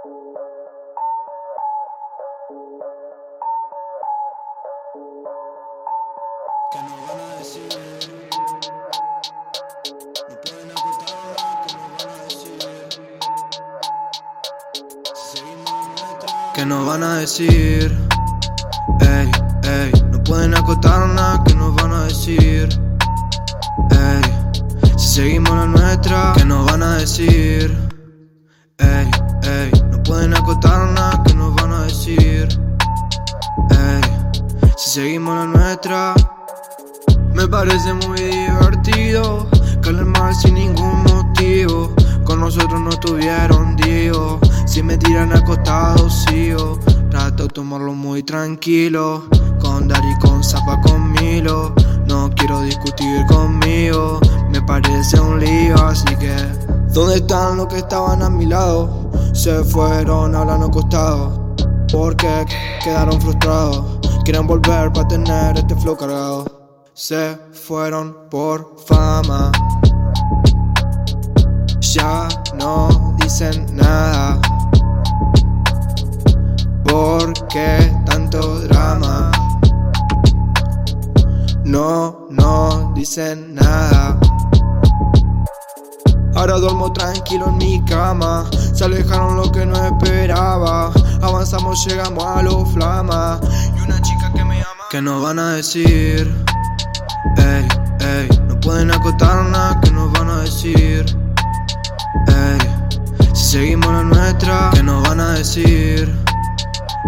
Que nos van a decir. No pueden ocultar que nos van a decir. Si seguimos nuestra. Que nos van a decir. Ey, ey, no pueden acotar nada que nos van a decir. Ey, si seguimos la nuestra, que nos van a decir. Ey, pueden acotar nada que nos van a decir. Ey, si seguimos la nuestra. Me parece muy divertido mar sin ningún motivo. Con nosotros no tuvieron digo. Si me tiran acostado, sigo. Trato de tomarlo muy tranquilo. Con Dari, con Zapa, con Milo. No quiero discutir conmigo. Me parece un lío, así que. ¿Dónde están los que estaban a mi lado? Se fueron hablando acostado. Porque quedaron frustrados. Quieren volver para tener este flow cargado se fueron por fama. Ya no dicen nada. ¿Por qué tanto drama? No, no dicen nada. Ahora duermo tranquilo en mi cama. Se alejaron lo que no esperaba. Avanzamos, llegamos a los flamas. Y una chica que me ama. Que nos van a decir? Ey, ey, no pueden acotar nada que nos van a decir. Ey, si seguimos la nuestra, que nos van a decir.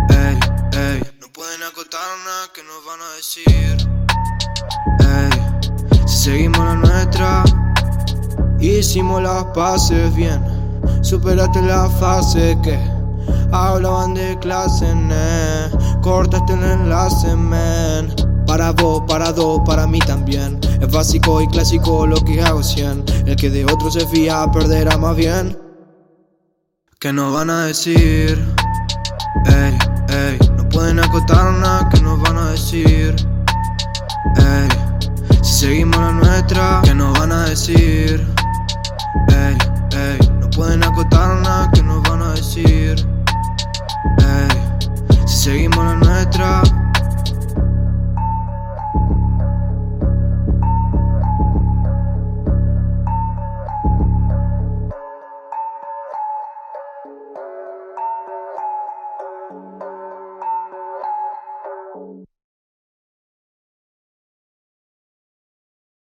Ey, ey, no pueden acotar nada que nos van a decir. Ey, si seguimos la nuestra, hicimos las paces bien. Superaste la fase que hablaban de clase, ne. cortaste el enlace, men. Para vos, para dos, para mí también. Es básico y clásico lo que hago 100. El que de otro se fía perderá más bien. ¿Qué nos van a decir? Ey, ey, no pueden acotar nada que nos van a decir. Ey, si seguimos la nuestra, ¿qué nos van a decir? Seguimos la nuestra.